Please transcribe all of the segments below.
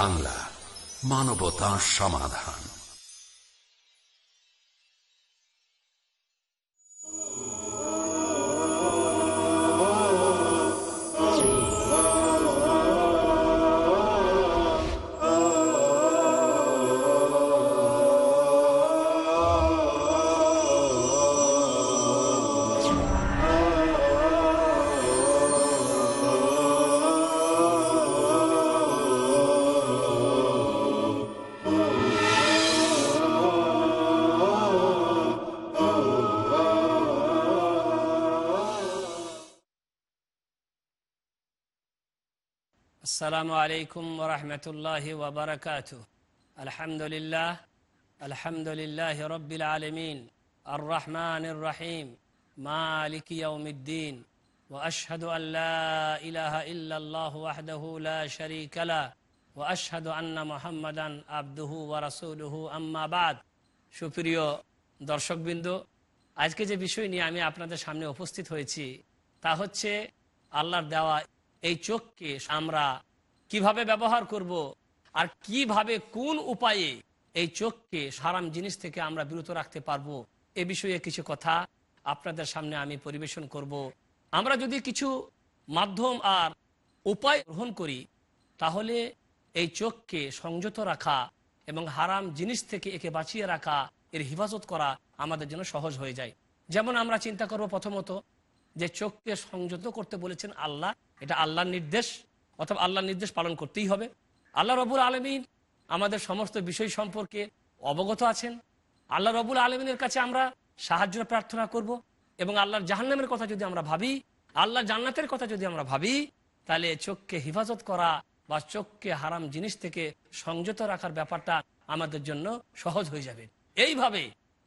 বাংলা মানবতা সমাধান। আসসালামু আলাইকুম ওরহমতুল্লাহ ওবরাকাত আলহামদুলিল্লাহ আলহামদুলিল্লাহ রব্বিল আলমিন আর রহমান রহিম মালিক ইয়াউমিদ্দিন وأشهد أن لا إله إلا الله وحده لا شريك له وأشهد أن محمدا عبده ورسوله সুপ্রিয় দর্শকবৃন্দ আজকে যে বিষয় নিয়ে আমি আপনাদের সামনে উপস্থিত হয়েছি, তা হচ্ছে আল্লাহর দেওয়া এই চোখকে আমরা কীভাবে ব্যবহার করব? আর কীভাবে কোন উপায়ে এই চোখকে সারাম জিনিস থেকে আমরা বিরত রাখতে পারব? এ বিষয়ে কিছু কথা আপনাদের সামনে আমি পরিবেশন করব। আমরা যদি কিছু মাধ্যম আর উপায় গ্রহণ করি, তাহলে এই চোখকে সংযত রাখা এবং হারাম জিনিস থেকে একে বাঁচিয়ে রাখা, এর হিফাজত করা আমাদের জন্য সহজ হয়ে যায়। যেমন আমরা চিন্তা করব প্রথমত যে চোখকে সংযত করতে বলেছেন আল্লাহ, এটা আল্লাহর নির্দেশ। অথবা আল্লাহর নির্দেশ পালন করতেই হবে। আল্লাহ রবুল আলমিন আমাদের সমস্ত বিষয় সম্পর্কে অবগত আছেন। আল্লাহ রবুল আলমিনের কাছে আমরা সাহায্য প্রার্থনা করব এবং আল্লাহর জাহান্নামের কথা যদি আমরা ভাবি আল্লাহ জান্নাতের কথা যদি আমরা ভাবি, তাহলে চোখকে হেফাজত করা বা চোখকে হারাম জিনিস থেকে সংযত রাখার ব্যাপারটা আমাদের জন্য সহজ হয়ে যাবে। এইভাবে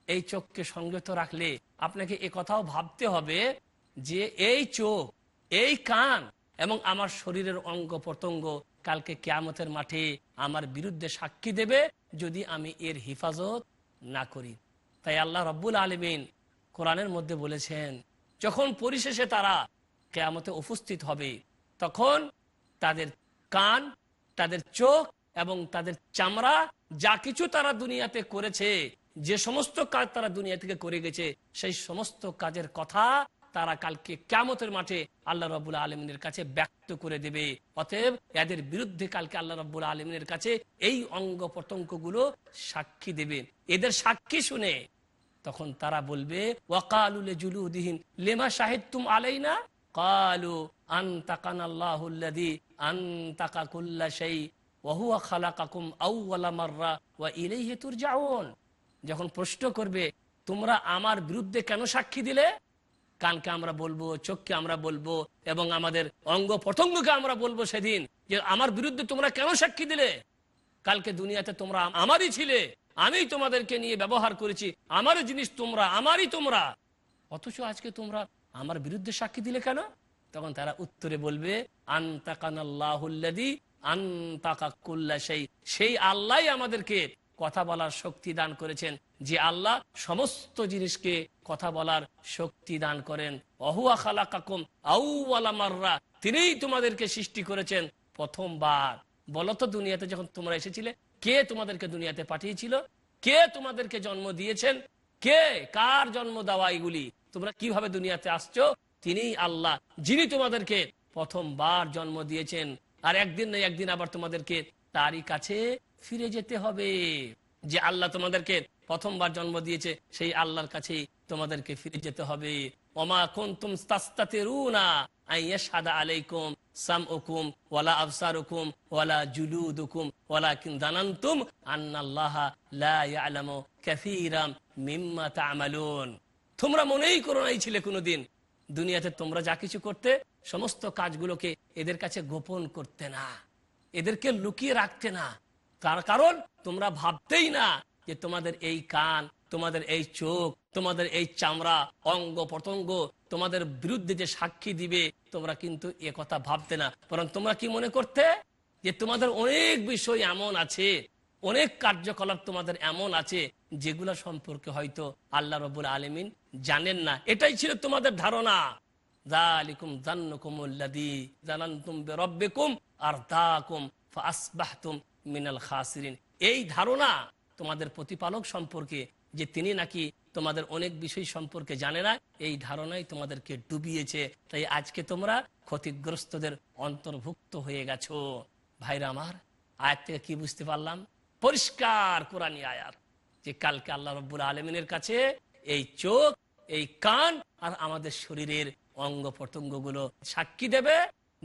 এই চোখকে সংযত রাখলে আপনাকে এ কথাও ভাবতে হবে যে এই চোখ, এই কান এবং আমার শরীরের অঙ্গ প্রত্যঙ্গ কালকে কেয়ামতের মাঠে আমার বিরুদ্ধে সাক্ষী দেবে যদি আমি এর হিফাজত না করি। তাই আল্লাহ রব্বুল আলমিন কোরআনের মধ্যে বলেছেন, যখন পরিশেষে তারা কেয়ামতে উপস্থিত হবে, তখন তাদের কান, তাদের চোখ এবং তাদের চামড়া, যা কিছু তারা দুনিয়াতে করেছে, যে সমস্ত কাজ তারা দুনিয়া থেকে করে গেছে, সেই সমস্ত কাজের কথা তারা কালকে কেমতের মাঠে আল্লাহ রবুল্লা আলমিনের কাছে ব্যক্ত করে দেবে। অতএব এদের বিরুদ্ধে কালকে আল্লাহ রব্বুল আলমিনের কাছে এই অঙ্গ প্রত্যঙ্গগুলো সাক্ষী দেবে। এদের সাক্ষী শুনে তখন তারা বলবে ওয়াকালুলে জুলুদিহীন লেমা শাহিদ তুম কালু ওয়া ইলাইহি তুরজাউন। যখন প্রশ্ন করবে, তোমরা আমার বিরুদ্ধে কেন সাক্ষী দিলে? কানকে আমরা বলব, চোখকে আমরা বলব এবং আমাদের অঙ্গ প্রত্যঙ্গকে আমরা বলব সেদিন যে আমার বিরুদ্ধে তোমরা কেন সাক্ষী দিলে? কালকে দুনিয়াতে তোমরা আমারই ছিলে আমি তোমাদেরকে নিয়ে ব্যবহার করেছি আমারই জিনিস তোমরা, আমারই তোমরা। অথচ আজকে তোমরা আমার বিরুদ্ধে সাক্ষী দিলে কেন? তখন তারা উত্তরে বলবে সেই সেই আল্লাহ আমাদেরকে কথা বলার শক্তি দান করেছেন যে আল্লাহ সমস্ত জিনিসকে কথা বলার শক্তি দান করেন। অহুয়া খালা কাকুম আউ্লামাররা তিনিই তোমাদেরকে সৃষ্টি করেছেন প্রথমবার। বলতো দুনিয়াতে যখন তোমরা এসেছিলে, কে তোমাদেরকে দুনিয়াতে পাঠিয়েছিল? কে তোমাদেরকে জন্ম দিয়েছেন? কে? কার জন্ম দেওয়া এগুলি? তোমরা কীভাবে দুনিয়াতে আসছো? তিনি আল্লাহ, যিনি তোমাদেরকে প্রথমবার জন্ম দিয়েছেন। আর একদিন না একদিন আবার তোমাদেরকে তারই কাছে ফিরে যেতে হবে। যে আল্লাহ তোমাদেরকে প্রথমবার জন্ম দিয়েছে, সেই আল্লাহর কাছেই তোমাদেরকে ফিরে যেতে হবে। তোমরা মনেই করো নাই ছিলে কোনোদিন। দুনিয়াতে তোমরা যা কিছু করতে, সমস্ত কাজগুলোকে এদের কাছে গোপন করতে না। এদেরকে লুকিয়ে রাখতে না। তার কারণ তোমরা ভাবতেই না যে তোমাদের এই কান, তোমাদের এই চোখ তোমাদের এই চামড়া, অঙ্গ প্রত্যঙ্গ তোমাদের বিরুদ্ধে যে সাক্ষী দিবে, তোমরা কিন্তু এ কথা ভাবতে না। বরং তোমরা কি মনে করতে? যে তোমাদের অনেক বিষয় এমন আছে, অনেক কার্যকলাপ তোমাদের এমন আছে, যেগুলো সম্পর্কে হয়তো আল্লাহ রবুল আলমিন জানেন না। এটাই ছিল তোমাদের ধারণা। এই ধারণা তোমাদের প্রতিপালক সম্পর্কে, যে তিনি নাকি তোমাদের অনেক বিষয় সম্পর্কে জানে না, এই ধারণাই তোমাদেরকে ডুবিয়েছে। তাই আজকে তোমরা ক্ষতিগ্রস্তদের অন্তর্ভুক্ত হয়ে গেছো। ভাইরা আমার, আয়াত থেকে কি বুঝতে পারলাম? পরিষ্কার কোরআনী আয়াত, যে কালকে আল্লাহ রব্বুল আলমিনের কাছে এই চোখ, এই কান আর আমাদের শরীরের অঙ্গ প্রত্যঙ্গগুলো সাক্ষী দেবে,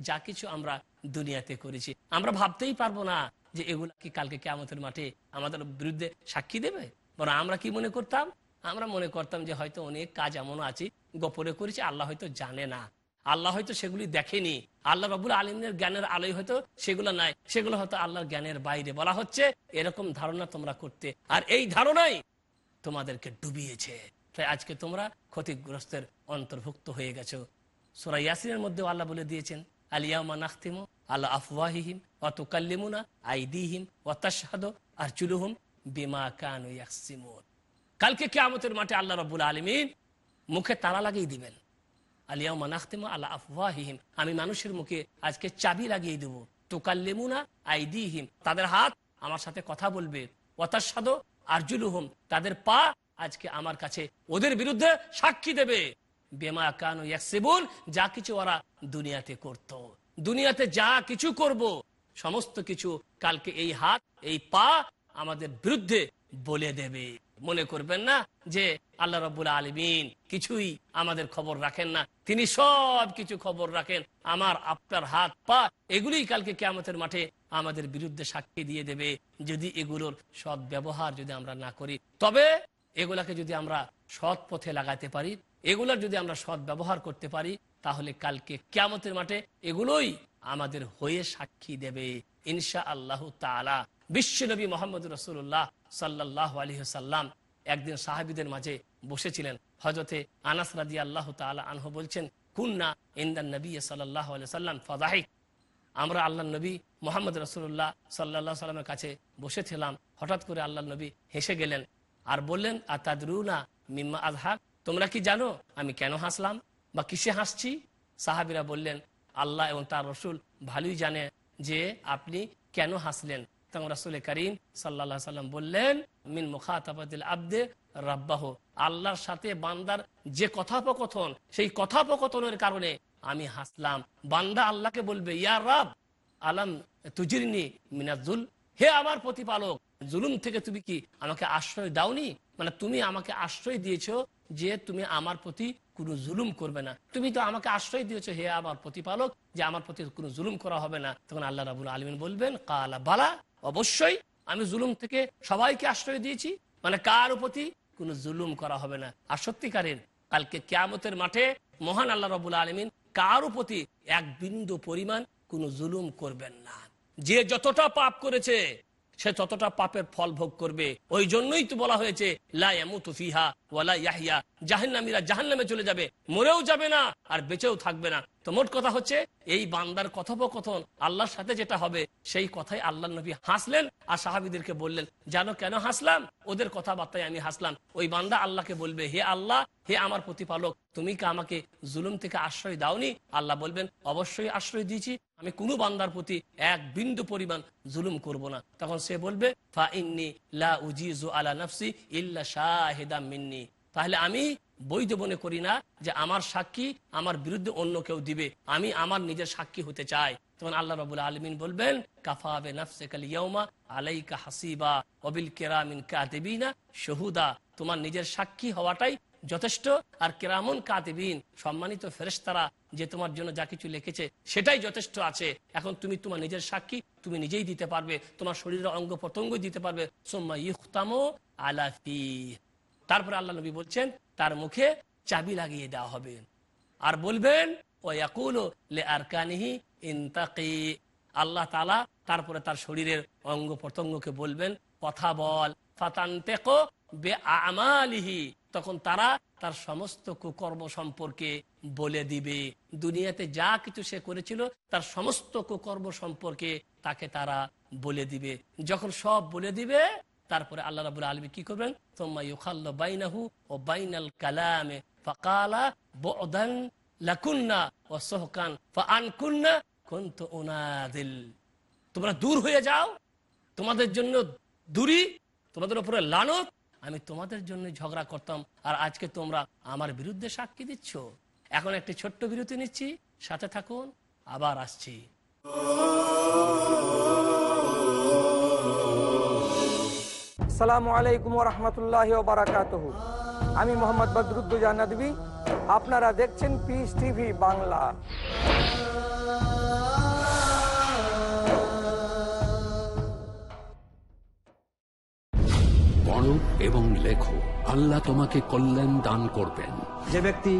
যা কিছু আমরা দুনিয়াতে করেছি। আমরা ভাবতেই পারব না যে এগুলা কি কালকে কেমতের মাঠে আমাদের বিরুদ্ধে সাক্ষী দেবে। বরং আমরা কি মনে করতাম? আমরা মনে করতাম যে হয়তো অনেক কাজ এমন আছে, গোপনে করেছি, আল্লাহ হয়তো জানে না। আল্লাহ হয়তো সেগুলি দেখেনি। আল্লাহ রবুল আলমিনের জ্ঞানের আলোয় হয়তো সেগুলো নাই। সেগুলো হয়তো আল্লাহর জ্ঞানের বাইরে। বলা হচ্ছে, এরকম ধারণা তোমরা করতে। আর এই ধারণাই তোমাদেরকে ডুবিয়েছে। তাই আজকে তোমরা ক্ষতিগ্রস্তের অন্তর্ভুক্ত হয়ে গেছো। সোরা ইয়াসিনের মধ্যেও আল্লাহ বলে দিয়েছেন আলিয়ামা নাখতিমু আল্লাহ আফওয়াহিহিম অতুকাল্লিমুনা আইদিহিম ওয়াতাশহাদ আর চুলুহুম বিমা কানু ইয়াকসিমুন কালকে কিয়ামতের মাঠে আল্লাহ রাব্বুল আলামিন মুখে তালা লাগিয়ে দিবেন। আলিয়ামা নাখতিমু আল্লাহ আফওয়াহিহিম। আমি মানুষের মুখে আজকে চাবি লাগিয়ে দেব। তুকাল্লিমুনা আইদিহিম। তাদের হাত আমার সাথে কথা বলবে। ওয়াতাশহাদ আরজুলুহুম। তাদের পা আজকে আমার কাছে ওদের বিরুদ্ধে সাক্ষী দেবে। বেমা কানু ইয়াকসিবুন। যা কিছু ওরা দুনিয়াতে করত। দুনিয়াতে যা কিছু করব, সমস্ত কিছু কালকে এই হাত, এই পা আমাদের বিরুদ্ধে বলে দেবে। মনে করবেন না যে আল্লাহ রবুল আলমিন কিছুই আমাদের খবর রাখেন না। তিনি সব কিছু খবর রাখেন। আমার, আপনার হাত, পা এগুলি কালকে কেয়ামতের মাঠে আমাদের বিরুদ্ধে সাক্ষী দিয়ে দেবে যদি এগুলোর সৎ ব্যবহার যদি আমরা না করি। তবে এগুলাকে যদি আমরা সৎ পথে লাগাতে পারি, এগুলার যদি আমরা সৎ ব্যবহার করতে পারি, তাহলে কালকে কেয়ামতের মাঠে এগুলোই আমাদের হয়ে সাক্ষী দেবে। ইনশা আল্লাহ তালা বিশ্বনবী মোহাম্মদ রসুল্লাহ সাল্লাহ সাল্লাম একদিন সাহাবিদের মাঝে বসেছিলেন। হজরতে আনাস রাজি আল্লাহ তালা আনহ বলছেন, কুন্না ইন্দান নবী সাল্লাহ সাল্লাম ফদাহিক আমরা আল্লাহ নবী মোহাম্মদ রসুল্লাহ সাল্লাহ সাল্লামের কাছে বসেছিলাম। হঠাৎ করে আল্লাহ নবী হেসে গেলেন আর বললেন, আতাদরুনা মিম্মা আজহাক তোমরা কি জানো আমি কেন হাসলাম বা কিসে হাসছি? সাহাবিরা বললেন, আল্লাহ এবং তার রসুল ভালোই জানে যে আপনি কেন হাসলেন। তখন করিম সাল্লা সাল্লাম বললেন, মিন মুখাতাবাদিল আব্দে রাব্বাহ। আল্লাহর সাথে বান্দার যে কথোপকথন, সেই কথোপকথনের কারণে আমি হাসলাম। বান্দা আল্লাহকে বলবে, ইয়া রাব, আলাম তুজিরনি মিনাজুল হে আমার প্রতিপালক, জুলুম থেকে তুমি কি আমাকে আশ্রয় দাওনি? মানে তুমি আমাকে আশ্রয় দিয়েছ যে তুমি আমার প্রতি কোনো জুলুম করবে না। তুমি তো আমাকে আশ্রয় দিয়েছ, হে আমার প্রতিপালক, যে আমার প্রতি কোনো জুলুম করা হবে না। তখন আল্লাহ রাবুল আলমিন বলবেন, কালা, বালা অবশ্যই আমি জুলুম থেকে সবাইকে আশ্রয় দিয়েছি। মানে কার প্রতি? কোনো জুলুম করা হবে না। আর সত্যিকারের কালকে কেয়ামতের মাঠে মহান আল্লাহ রবুল আলমিন কারও প্রতি এক বিন্দু পরিমাণ কোনো জুলুম করবেন না। যে যতটা পাপ করেছে, সে ততটা পাপের ফল ভোগ করবে। ওই জন্যই তো বলা হয়েছে ফিহা ওয়ালা জাহান্নামীরা জাহান্নামে চলে যাবে, মরেও যাবে না আর বেঁচেও থাকবে না। তো মোট কথা হচ্ছে, এই বান্দার কথোপকথন আল্লাহর সাথে যেটা হবে, সেই কথাই আল্লাহ নবী হাসলেন আর সাহাবিদেরকে বললেন, জানো কেন হাসলাম? ওদের কথাবার্তায় আমি হাসলাম। ওই বান্দা আল্লাহকে বলবে, হে আল্লাহ, হে আমার প্রতিপালক, তুমি কি আমাকে জুলুম থেকে আশ্রয় দাওনি? আল্লাহ বলবেন, অবশ্যই আশ্রয় দিয়েছি। আমি কোনো বান্দার প্রতি এক বিন্দু পরিমাণ জুলুম করব না। তখন সে বলবে, ফা ইন্নি লা উজিজু আলা নফসি ইল্লা শাহিদা মিন্নি। তাহলে আমি বৈধ মনে করি না যে আমার সাক্ষী আমার বিরুদ্ধে অন্য কেউ দিবে। আমি আমার নিজের সাক্ষী হতে চাই। তখন আল্লাহ রবুল আলমিন বলবেন তোমার নিজের সাক্ষী হওয়াটাই যথেষ্ট। আর কেরামন কাতেবিন সম্মানিত ফেরেস্তারা যে তোমার জন্য যা কিছু লিখেছে সেটাই যথেষ্ট আছে। এখন তুমি তোমার নিজের সাক্ষী তুমি নিজেই দিতে পারবে। তোমার শরীরের অঙ্গ প্রত্যঙ্গ দিতে পারবে। সোম্মা ইখতামো আলাফি তারপরে আল্লাহ নবী বলছেন, তার মুখে চাবি লাগিয়ে দেওয়া হবে। আর বলবেন আল্লাহ তালা তারপরে তার শরীরের অঙ্গ প্রত্যঙ্গকে বলবেন, কথা বল আমালিহি তখন তারা তার সমস্ত কুকর্ম সম্পর্কে বলে দিবে। দুনিয়াতে যা কিছু সে করেছিল, তার সমস্ত কুকর্ম সম্পর্কে তাকে তারা বলে দিবে। যখন সব বলে দিবে তারপরে আল্লাহ রাবুল আলমী কি করবেন? তোমা ইউখাল্ল বাইনাহু ও বাইনাল কালামে ও তোমরা দূর হয়ে যাও, তোমাদের জন্য দূরি, তোমাদের আমি তোমাদের জন্য ঝগড়া করতাম আর আজকে তোমরা আমার বিরুদ্ধে সাক্ষী দিচ্ছ। এখন একটি ছোট্ট বিরতি নিচ্ছি, সাথে থাকুন, আবার আসছি। আসসালামু আলাইকুম রহমতুল্লাহ বারাকাত আমি মোহাম্মদ বদরুদ্দুজা নদী আপনারা দেখছেন পিস টিভি বাংলা। পড়ো এবং লেখো আল্লাহ তোমাকে কল্যাণ দান করবেন। যে ব্যক্তি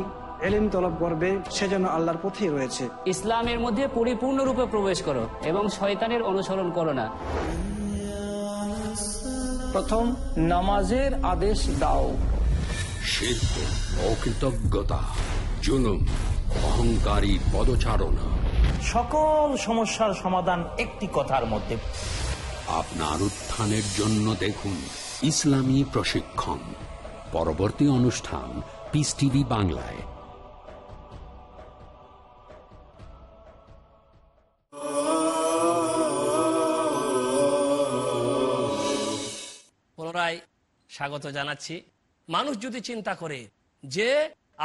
এলিম তলব করবে সে যেন আল্লাহর পথেই রয়েছে। ইসলামের মধ্যে পরিপূর্ণরূপে প্রবেশ করো এবং শয়তানের অনুসরণ করো না। প্রথম নামাজের আদেশ দাও। শিল্প অকৃতজ্ঞতা জুলুম অহংকারী পদচারণা। সকল সমস্যার সমাধান একটি কথার মধ্যে। আপনার উত্থানের জন্য দেখুন ইসলামী প্রশিক্ষণ। পরবর্তী অনুষ্ঠান পিস টিভি বাংলায়। পুনরায় স্বাগত জানাচ্ছি। মানুষ যদি চিন্তা করে যে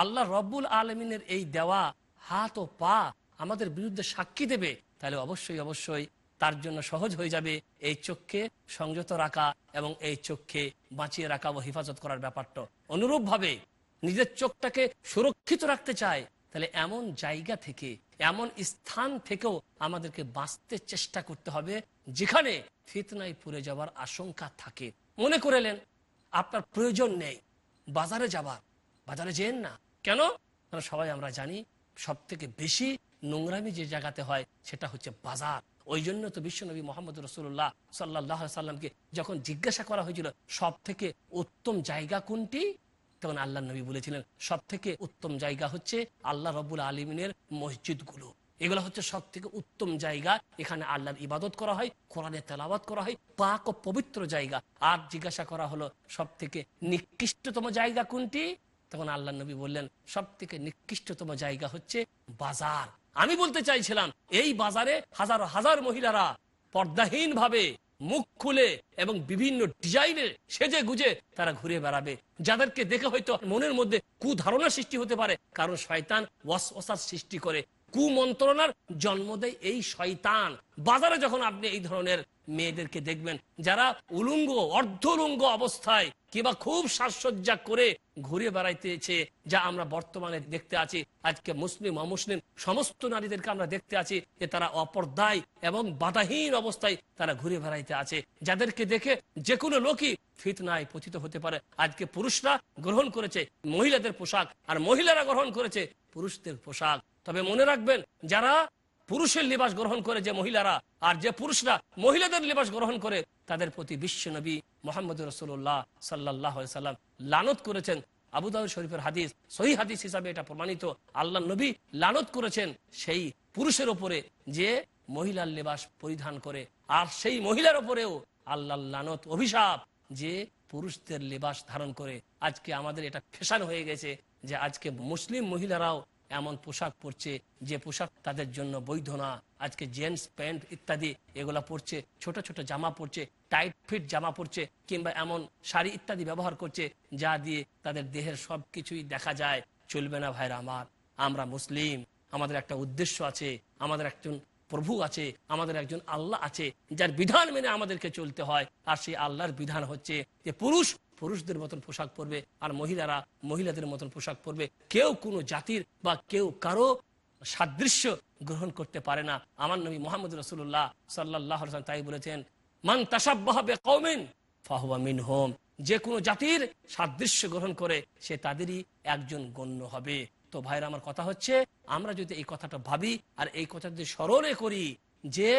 আল্লাহ রব্বুল আলমিনের এই দেওয়া হাত ও পা আমাদের বিরুদ্ধে সাক্ষী দেবে, তাহলে অবশ্যই অবশ্যই তার জন্য সহজ হয়ে যাবে এই চোখকে সংযত রাখা এবং এই চোখকে বাঁচিয়ে রাখা ও হেফাজত করার ব্যাপারটা। অনুরূপভাবে নিজের চোখটাকে সুরক্ষিত রাখতে চায়, তাহলে এমন জায়গা থেকে, এমন স্থান থেকেও আমাদেরকে বাঁচতে চেষ্টা করতে হবে যেখানে ফিতনায় পুড়ে যাওয়ার আশঙ্কা থাকে। মনে করেলেন, আপনার প্রয়োজন নেই। বাজারে যাবার। বাজারে যেন না। কেন? সবাই আমরা জানি সব থেকে বেশি নোংরামি যে জায়গাতে হয়, সেটা হচ্ছে বাজার। ওই জন্য তো বিশ্বনবী মোহাম্মদ রসুল্লাহ সাল্লাহ সাল্লামকে যখন জিজ্ঞাসা করা হয়েছিল সব থেকে উত্তম জায়গা কোনটি? তখন আল্লাহ নবী বলেছিলেন সব থেকে উত্তম জায়গা হচ্ছে আল্লাহ রবুল আলমিনের মসজিদগুলো। এগুলো হচ্ছে সব থেকে উত্তম জায়গা। এখানে আল্লাহর ইবাদত করা হয়, কোরআনে তেলাবাদ করা হয়, পাক ও পবিত্র জায়গা। আর জিজ্ঞাসা করা হলো সব থেকে নিকৃষ্টতম জায়গা কোনটি? তখন আল্লাহ নবী বললেন সব থেকে নিকৃষ্টতম জায়গা হচ্ছে বাজার। আমি বলতে চাইছিলাম, এই বাজারে হাজার হাজার মহিলারা পর্দাহীন ভাবে মুখ খুলে এবং বিভিন্ন ডিজাইনে সেজে গুজে তারা ঘুরে বেড়াবে। যাদেরকে দেখে হয়তো মনের মধ্যে কুধারণা সৃষ্টি হতে পারে, কারণ শয়তান ওয়াসওয়াসার সৃষ্টি করে। কুমন্ত্রণার জন্ম দেয় এই শয়তান। বাজারে যখন আপনি এই ধরনের মেয়েদেরকে দেখবেন, যারা উলুঙ্গ, অর্ধলুঙ্গ অবস্থায় কিংবা খুব সাজসজ্জা করে ঘুরে বেড়াইতেছে যা আমরা বর্তমানে দেখতে আছি, আজকে মুসলিম, অমুসলিম, সমস্ত নারীদেরকে আমরা দেখতে আছি যে তারা অপর্দায় এবং বাধাহীন অবস্থায় তারা ঘুরে বেড়াইতে আছে। যাদেরকে দেখে যে কোনো লোকই ফিতনায় পতিত হতে পারে। আজকে পুরুষরা গ্রহণ করেছে মহিলাদের পোশাক, আর মহিলারা গ্রহণ করেছে পুরুষদের পোশাক। তবে মনে রাখবেন, যারা পুরুষের লিবাস গ্রহণ করে যে মহিলারা, আর যে পুরুষরা মহিলাদের লিবাস গ্রহণ করে, তাদের প্রতি বিশ্ব নবী মোহাম্মদ রসুল্লাহ সাল্লাহ সাল্লাম লানত করেছেন। আবুদাউদ শরীফের হাদিস সহি হাদিস হিসাবে এটা প্রমাণিত। আল্লাহ নবী লানত করেছেন সেই পুরুষের ওপরে যে মহিলার লিবাস পরিধান করে, আর সেই মহিলার ওপরেও আল্লাহ লানত অভিশাপ যে পুরুষদের লিবাস ধারণ করে। আজকে আমাদের এটা ফ্যাশন হয়ে গেছে যে আজকে মুসলিম মহিলারাও এমন পোশাক পরছে যে পোশাক তাদের জন্য বৈধ না। আজকে জেন্টস প্যান্ট ইত্যাদি এগুলা পরছে, ছোট ছোট জামা পরছে টাইট ফিট জামা পরছে, কিংবা এমন শাড়ি ইত্যাদি ব্যবহার করছে যা দিয়ে তাদের দেহের সব কিছুই দেখা যায়। চলবে না ভাইরা আমার। আমরা মুসলিম। আমাদের একটা উদ্দেশ্য আছে। আমাদের একজন প্রভু আছে। আমাদের একজন আল্লাহ আছে, যার বিধান মেনে আমাদেরকে চলতে হয়। আর সেই আল্লাহর বিধান হচ্ছে যে পুরুষ পুরুষদের মতন পোশাক পরবে আর মহিলারা মহিলাদের মতন পোশাক পরবে। কেউ কোনো জাতির বা কেউ কারও সাদৃশ্য গ্রহণ করতে পারে না। আমার নবী মোহাম্মদ রসুল্লাহ সাল্লাহ তাই বলেছেন, মান তাসাবাহে কৌমেন মিন হোম যে কোনো জাতির সাদৃশ্য গ্রহণ করে সে তাদেরই একজন গণ্য হবে। তো ভাইরা, আমার কথা হচ্ছে, আমরা যদি এই কথাটা ভাবি আর এই কথা যদি স্মরণে করি যে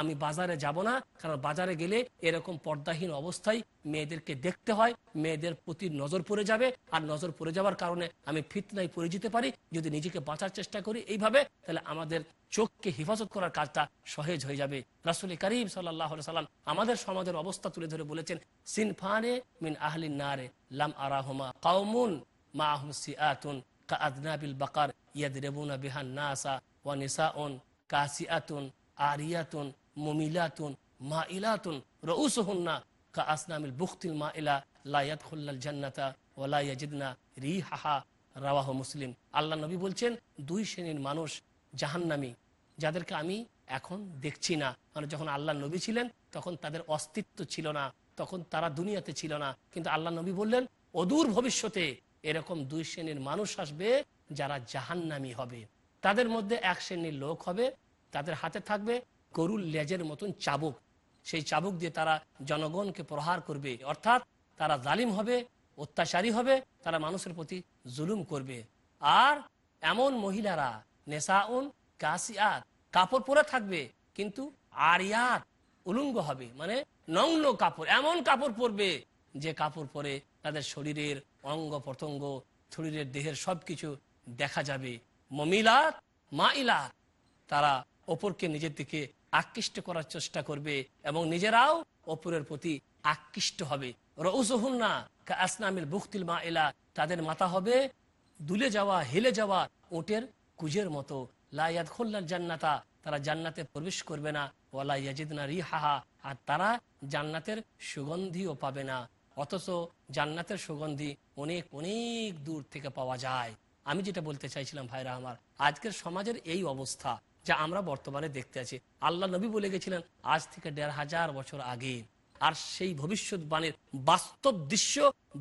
আমি বাজারে যাব না, কারণ বাজারে গেলে এরকম পর্দাহীন অবস্থায় মেয়েদেরকে দেখতে হয়, মেয়েদের প্রতি নজর পড়ে যাবে। আর নজর পড়ে যাওয়ার কারণে আমি ফিতনায় পড়ে যেতে পারি। যদি নিজেকে বাঁচার চেষ্টা করি এইভাবে, তাহলে আমাদের চোখকে হেফাজত করার কাজটা সহজ হয়ে যাবে। রাসুল করিম সাল্লাহ সাল্লাম আমাদের সমাজের অবস্থা তুলে ধরে বলেছেন, সিনফানে মিন আহলিন নারে লাম আরাহমা কাউমুন মা আহম সিআতুন কা আদনাবিল বাকার ইয়াদরেবুনা বিহান নাসা ওয়া নিসাউন কাসিআতুন আরিয়াতুন, মুমিলাতুন মা ইলাতুন রউসহুন্না কা আসনামিল বুখতিল মা ইলা লা ইয়াদখুল্লাল জান্নাতা ওয়া লা ইয়াজিদনা রিহাহা, রাওয়াহ মুসলিম। আল্লাহ নবী বলছেন, দুই শ্রেণির মানুষ জাহান্নামী, যাদেরকে আমি এখন দেখছি না। মানে যখন আল্লাহ নবী ছিলেন, তখন তাদের অস্তিত্ব ছিল না, তখন তারা দুনিয়াতে ছিল না। কিন্তু আল্লাহ নবী বললেন, অদূর ভবিষ্যতে এরকম দুই শ্রেণির মানুষ আসবে যারা জাহান্নামী হবে। তাদের মধ্যে এক শ্রেণির লোক হবে তাদের হাতে থাকবে গরুর লেজের মতন চাবুক। সেই চাবুক দিয়ে তারা জনগণকে প্রহার করবে। অর্থাৎ তারা জালিম হবে, অত্যাচারী হবে, তারা মানুষের প্রতি জুলুম করবে। আর এমন মহিলারা, নেশাউন কাসিয়াত কাপড় পরে থাকবে, কিন্তু আরিয়াত, উলুঙ্গ হবে। মানে নগ্ন কাপড়, এমন কাপড় পরবে যে কাপড় পরে তাদের শরীরের অঙ্গ প্রত্যঙ্গ, শরীরের দেহের সবকিছু দেখা যাবে। মমিলাত, মাইলাত, তারা অপরকে নিজের দিকে আকৃষ্ট করার চেষ্টা করবে এবং নিজেরাও অপরের প্রতি আকৃষ্ট হবে। রউসহুন্না কা আসনামিল বুখতিল মা এলা তাদের মাথা হবে দুলে যাওয়া, হেলে যাওয়া ওটের কুজের মতো। লাইয়াদ খোল্লার জান্নাতা, তারা জান্নাতে প্রবেশ করবে না। ওয়ালা ইয়াজিদনা রিহাহা, আর তারা জান্নাতের সুগন্ধিও পাবে না। অথচ জান্নাতের সুগন্ধি অনেক অনেক দূর থেকে পাওয়া যায়। আমি যেটা বলতে চাইছিলাম ভাইরা আমার, আজকের সমাজের এই অবস্থা। যা আমরা বর্তমানে দেখতে আছি। আল্লাহ নবী বলে গেছিলেন, আজ থেকে দেড় হাজার বছর আগে। আর সেই ভবিষ্যৎবাণীর বাস্তব দৃশ্য,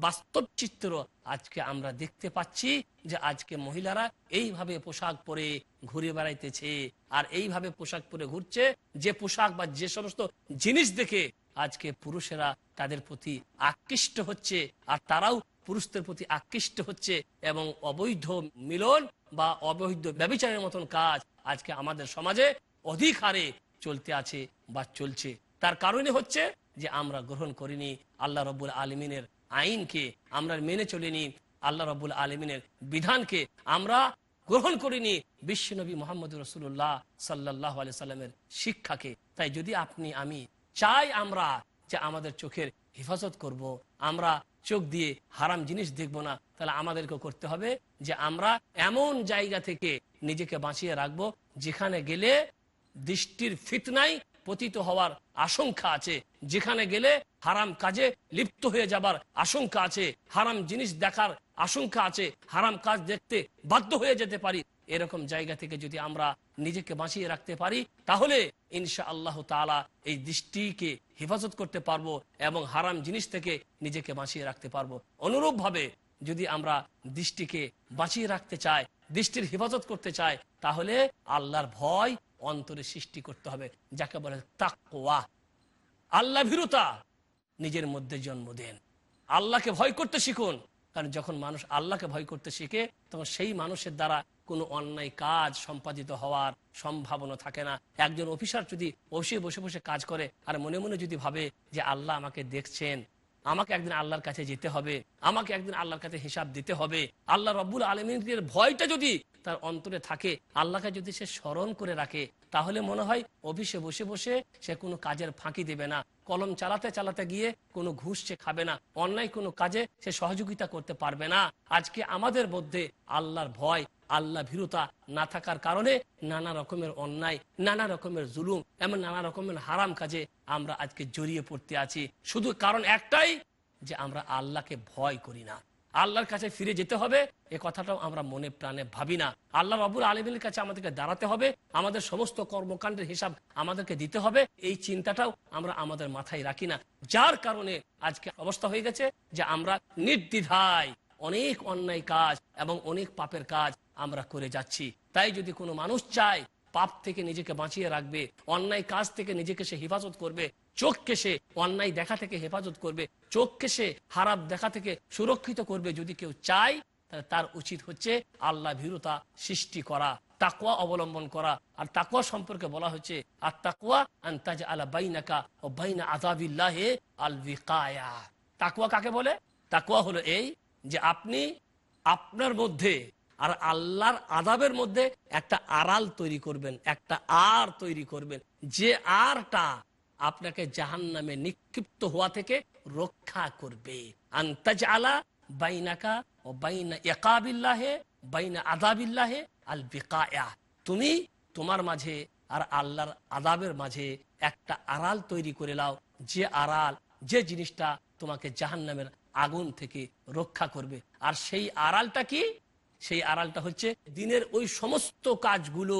বাস্তব চিত্র আজকে আমরা দেখতে পাচ্ছি যে আজকে মহিলারা এইভাবে পোশাক পরে ঘুরে বেড়াইতেছে। আর এইভাবে পোশাক পরে ঘুরছে, যে পোশাক বা যে সমস্ত জিনিস দেখে আজকে পুরুষেরা তাদের প্রতি আকৃষ্ট হচ্ছে, আর তারাও পুরুষদের প্রতি আকৃষ্ট হচ্ছে। এবং অবৈধ মিলন বা অবৈধ ব্যবচারের মতন কাজ আজকে আমাদের সমাজে অধিক হারে চলতে আছে বা চলছে তার কারণে হচ্ছে যে আমরা গ্রহণ করিনি আল্লাহ রব্বুল আলমিনের আইনকে, আমরা মেনে চলিনি আল্লাহ রব্বুল আলমিনের বিধানকে, আমরা গ্রহণ করিনি বিশ্বনবী মোহাম্মদ রসুল্লাহ সাল্লাহ আলি সাল্লামের শিক্ষাকে তাই যদি আপনি, আমি চাই আমরা যে আমাদের চোখের হেফাজত করব। আমরা চোখ দিয়ে হারাম জিনিস দেখব না, তাহলে আমাদেরকে করতে হবে যে আমরা এমন জায়গা থেকে নিজেকে বাঁচিয়ে রাখব। যেখানে গেলে দৃষ্টির ফিতনাই পতিত হওয়ার আশঙ্কা আছে। যেখানে গেলে হারাম কাজে লিপ্ত হয়ে যাবার আশঙ্কা আছে। হারাম জিনিস দেখার আশঙ্কা আছে। হারাম কাজ দেখতে বাধ্য হয়ে যেতে পারি। এরকম জায়গা থেকে যদি আমরা নিজেকে বাঁচিয়ে রাখতে পারি, তাহলে ইনশা আল্লাহ তালা এই দৃষ্টিকে হেফাজত করতে পারব এবং হারাম জিনিস থেকে নিজেকে বাঁচিয়ে রাখতে পারব। অনুরূপভাবে যদি আমরা দৃষ্টিকে বাঁচিয়ে রাখতে চাই দৃষ্টির হেফাজত করতে চায়, তাহলে আল্লাহর ভয় অন্তরে সৃষ্টি করতে হবে, যাকে বলে তাকওয়া। আল্লাহ ভীরুতা, নিজের মধ্যে জন্ম দেন। আল্লাহকে ভয় করতে শিখুন, কারণ যখন মানুষ আল্লাহকে ভয় করতে শিখে, তখন সেই মানুষের দ্বারা কোনো অন্যায় কাজ সম্পাদিত হওয়ার সম্ভাবনা থাকে না। একজন অফিসার যদি অফিসে বসে বসে কাজ করে, আর মনে মনে যদি ভাবে যে আল্লাহ আমাকে দেখছেন আমাকে একদিন আল্লাহর কাছে যেতে হবে, আমাকে একদিন আল্লাহর কাছে হিসাব দিতে হবে। আল্লাহ রব্বুল আলমিনের ভয়টা যদি তার অন্তরে থাকে, আল্লাহকে যদি সে স্মরণ করে রাখে, তাহলে মনে হয় অফিসে বসে বসে সে কোনো কাজের ফাঁকি দেবে না। কলম চালাতে চালাতে গিয়ে কোনো ঘুষ সে খাবে না, অন্যায় কোনো কাজে সে সহযোগিতা করতে পারবে না। আজকে আমাদের মধ্যে আল্লাহর ভয় আল্লাহ ভীরতা না থাকার কারণে নানা রকমের অন্যায়, নানা রকমের জুলুম, এমন নানা রকমের হারাম কাজে আমরা আজকে জড়িয়ে পড়তে আছি। শুধু কারণ একটাই, যে আমরা আল্লাহকে ভয় করি না। আল্লাহর কাছে ফিরে যেতে হবে, এ কথাটাও আমরা মনে প্রাণে ভাবি না। আল্লাহ রবুল আলমীর কাছে আমাদেরকে দাঁড়াতে হবে, আমাদের সমস্ত কর্মকাণ্ডের হিসাব আমাদেরকে দিতে হবে, এই চিন্তাটাও আমরা আমাদের মাথায় রাখি না। যার কারণে আজকে অবস্থা হয়ে গেছে যে আমরা নির্দ্বিধায় অনেক অন্যায় কাজ এবং অনেক পাপের কাজ আমরা করে যাচ্ছি। তাই যদি কোনো মানুষ চায়, পাপ থেকে নিজেকে বাঁচিয়ে রাখবে, অন্যায় কাজ থেকে নিজেকে সে হেফাজত করবে, চোখকে সে অন্যায় দেখা থেকে হেফাজত করবে, চোখকে সে খারাপ দেখা থেকে সুরক্ষিত করবে যদি কেউ চায়, তাহলে তার উচিত হচ্ছে আল্লাহ ভীরতা সৃষ্টি করা তাকুয়া অবলম্বন করা। আর তাকুয়া সম্পর্কে বলা হচ্ছে আর তাকুয়া আন্তাজ আলা বাইনাকা ও বাইনা আজাবিল্লাহে আল তাকুয়া কাকে বলে? তাকুয়া হলো এই যে আপনি আপনার মধ্যে আর আল্লাহর আদাবের মধ্যে একটা আড়াল তৈরি করবেন, একটা আর তৈরি করবেন। যে আরটা আপনাকে জাহান নামে নিক্ষিপ্ত হওয়া থেকে রক্ষা করবে। আন্তাজ আলা বাইনাকা ও বাইনা একাবিল্লাহে বাইনা আদাবিল্লাহে আল তুমি তোমার মাঝে আর আল্লাহর আদাবের মাঝে একটা আড়াল তৈরি করে লাও যে আড়াল, যে জিনিসটা তোমাকে জাহান্নামের আগুন থেকে রক্ষা করবে। আর সেই আড়ালটা কি? সেই আড়ালটা হচ্ছে দিনের ওই সমস্ত কাজগুলো,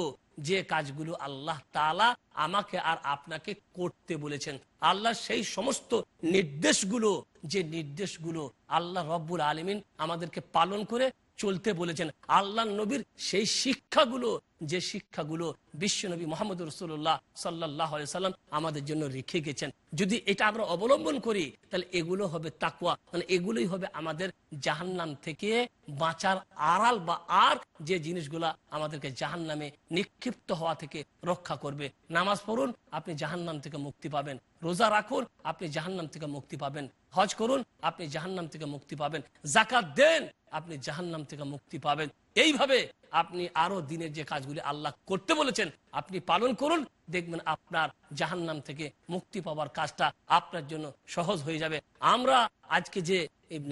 যে কাজগুলো আল্লাহ তালা আমাকে আর আপনাকে করতে বলেছেন। আল্লাহ সেই সমস্ত নির্দেশগুলো, যে নির্দেশগুলো আল্লাহ রব্বুল আলমিন আমাদেরকে পালন করে চলতে বলেছেন। আল্লাহ নবীর সেই শিক্ষাগুলো যে শিক্ষাগুলো বিশ্বনবী মোহাম্মদ রসুল্লাহ সাল্লাহ সাল্লাম আমাদের জন্য রেখে গেছেন। যদি এটা আমরা অবলম্বন করি, তাহলে এগুলো হবে তাকুয়া মানে এগুলোই হবে আমাদের জাহান্নাম থেকে বাঁচার আড়াল বা আর যে জিনিসগুলা আমাদেরকে জাহান্নামে নিক্ষিপ্ত হওয়া থেকে রক্ষা করবে। নামাজ পড়ুন, আপনি জাহান্নাম থেকে মুক্তি পাবেন। রোজা রাখুন, আপনি জাহান্নাম থেকে মুক্তি পাবেন। হজ করুন, আপনি জাহান্নাম থেকে মুক্তি পাবেন। জাকাত দেন, আপনি জাহান্নাম থেকে মুক্তি পাবেন। এইভাবে আপনি আরও দিনের যে কাজগুলি আল্লাহ করতে বলেছেন, আপনি পালন করুন, দেখবেন আপনার জাহান্নাম থেকে মুক্তি পাওয়ার কাজটা আপনার জন্য সহজ হয়ে যাবে। আমরা আজকে যে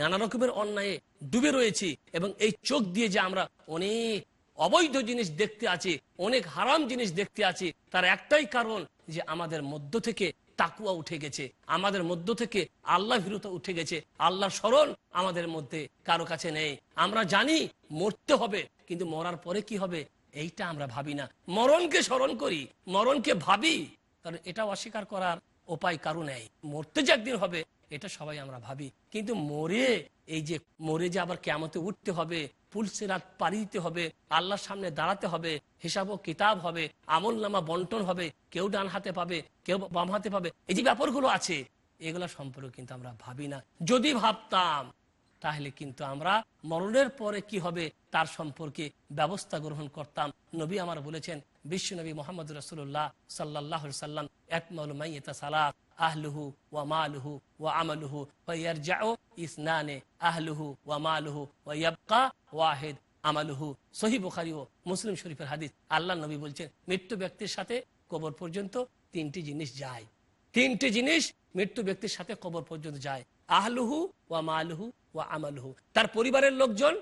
নানা রকমের অন্যায়ে ডুবে রয়েছি এবং এই চোখ দিয়ে যে আমরা অনেক অবৈধ জিনিস দেখতে আছি, অনেক হারাম জিনিস দেখতে আছি, তার একটাই কারণ যে আমাদের মধ্য থেকে তাকুয়া উঠে গেছে। আমাদের মধ্য থেকে আল্লাহ ভীরতা উঠে গেছে। আল্লাহ স্মরণ আমাদের মধ্যে কারও কাছে নেই। আমরা জানি মরতে হবে, কিন্তু মরার পরে কি হবে, এইটা আমরা ভাবি না। মরণকে স্মরণ করি, মরণকে ভাবি, কারণ এটা অস্বীকার করার উপায় কারও নেই। মরতে যে একদিন হবে, এটা সবাই আমরা ভাবি। কিন্তু মরে, এই যে মরে যে আবার কেমতে উঠতে হবে হবে, আল্লাহর সামনে দাঁড়াতে হবে, হিসাব ও কিতাব হবে আমল নামা বন্টন হবে, কেউ ডান হাতে পাবে, কেউ বাম হাতে পাবে, এই যে ব্যাপারগুলো আছে, এগুলা সম্পর্কে কিন্তু আমরা ভাবি না। যদি ভাবতাম, তাহলে কিন্তু আমরা মরণের পরে কি হবে, তার সম্পর্কে ব্যবস্থা গ্রহণ করতাম। নবী আমার বলেছেন, বিশ্ব নবী মোহাম্মদ রসুল্লাহ সাল্লাহ সাল্লাম একমল মাইয়েতা সালাত। আহলুহু ওয়া মালুহু ওয়া আমালুহু ওয়া ইয়ারজাউ ইসনানে আহলুহু ওয়া মালুহু ওয়া ইয়াবকা ওয়াহিদ আমালুহু। সহি বুখারি ও মুসলিম শরীফের হাদিস। আল্লাহ নবী বলছেন, মৃত্যু ব্যক্তির সাথে কবর পর্যন্ত তিনটি জিনিস যায়। তিনটি জিনিস মৃত্যু ব্যক্তির সাথে কবর পর্যন্ত যায়। আহলুহু ওয়া মালুহু ওয়া আমালুহু। তার পরিবারের লোকজন,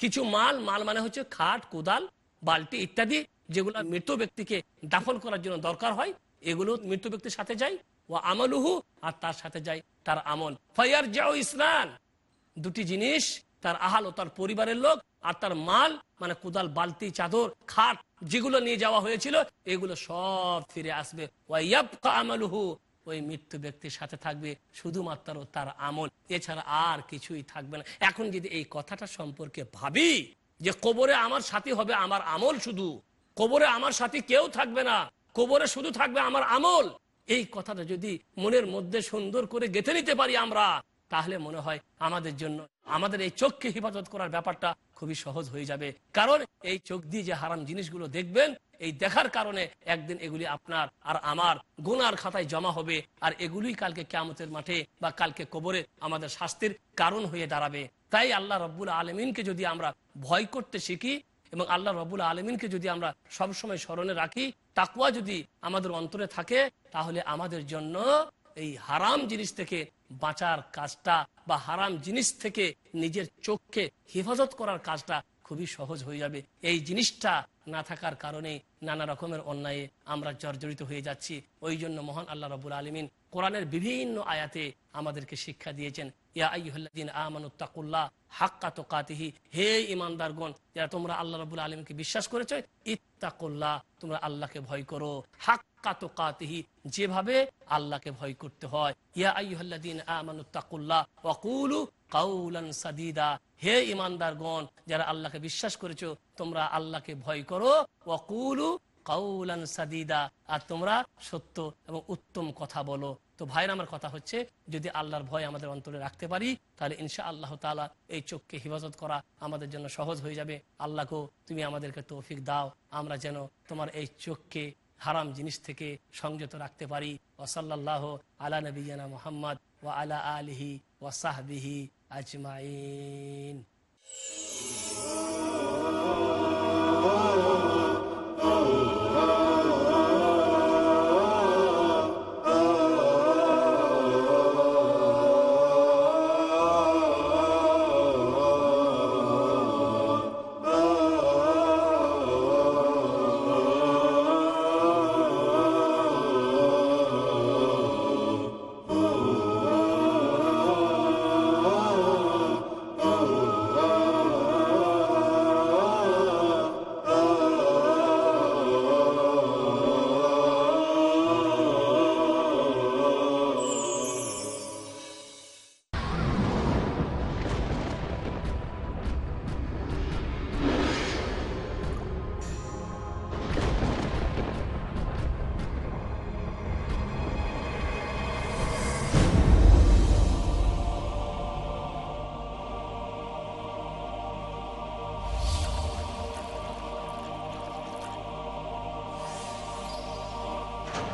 কিছু মাল মাল মানে হচ্ছে খাট, কোদাল, বালতি ইত্যাদি যেগুলো মৃত ব্যক্তিকে দাফন করার জন্য দরকার হয়, এগুলো মৃত্যু ব্যক্তির সাথে যায়। ও আমলুহু, আর তার সাথে যায় তার আমল। ফাইয়ার যাও ইসলাম দুটি জিনিস, তার আহাল ও তার পরিবারের লোক, আর তার মাল মানে কোদাল, বালতি, চাদর, খাট, যেগুলো নিয়ে যাওয়া হয়েছিল, এগুলো সব ফিরে আসবে। ওই মৃত্যু ব্যক্তির সাথে থাকবে, শুধুমাত্র তার আমল। এছাড়া আর কিছুই থাকবে না। এখন যদি এই কথাটা সম্পর্কে ভাবি, যে কবরে আমার সাথী হবে, আমার আমল শুধু, কবরে আমার সাথী কেউ থাকবে না, কবরে শুধু থাকবে আমার আমল এই কথাটা যদি মনের মধ্যে সুন্দর করে গেঁথে নিতে পারি আমরা, তাহলে মনে হয় আমাদের জন্য, আমাদের এই চোখকে হেফাজত করার ব্যাপারটা খুবই সহজ হয়ে যাবে। কারণ এই চোখ দিয়ে যে হারাম জিনিসগুলো দেখবেন, এই দেখার কারণে একদিন এগুলি আপনার আর আমার গুনার খাতায় জমা হবে, আর এগুলি কালকে কেমতের মাঠে বা কালকে কবরে আমাদের শাস্তির কারণ হয়ে দাঁড়াবে। তাই আল্লাহ রব্বুল আলমিনকে যদি আমরা ভয় করতে শিখি এবং আল্লাহ রবুল আলমিনকে যদি আমরা সবসময় স্মরণে রাখি তাকুয়া যদি আমাদের অন্তরে থাকে, তাহলে আমাদের জন্য এই হারাম জিনিস থেকে বাঁচার কাজটা বা হারাম জিনিস থেকে নিজের চোখকে হেফাজত করার কাজটা খুবই সহজ হয়ে যাবে। এই জিনিসটা না থাকার কারণে নানা রকমের অন্যায়ে আমরা জর্জরিত হয়ে যাচ্ছি। ওই জন্য মহান আল্লাহ রবুল আলমিন কোরআনের বিভিন্ন আয়াতে আমাদেরকে শিক্ষা দিয়েছেন। ইয়া যারা বিশ্বাস করেছ তোমরা আল্লাহকে ভয় করো। যেভাবে আল্লাহকে ভয় করতে হয়। যারা আল্লাহকে বিশ্বাস করেছ, তোমরা আল্লাহকে ভয় করো। ওয়াকুলু কাউলান সাদিদা, আর তোমরা সত্য এবং উত্তম কথা বলো। তো ভাইয়ের আমার কথা হচ্ছে, যদি আল্লাহর ভয় আমাদের অন্তরে রাখতে পারি, তাহলে ইনশা আল্লাহ তালা এই চোখকে হেফাজত করা আমাদের জন্য সহজ হয়ে যাবে। আল্লাহকেও তুমি আমাদেরকে তৌফিক দাও। আমরা যেন তোমার এই চোখকে হারাম জিনিস থেকে সংযত রাখতে পারি। ওসাল্লাহ আলা নবীনা মোহাম্মদ ও আলা আলহি ওয়াসাহবিহি আজমাইন।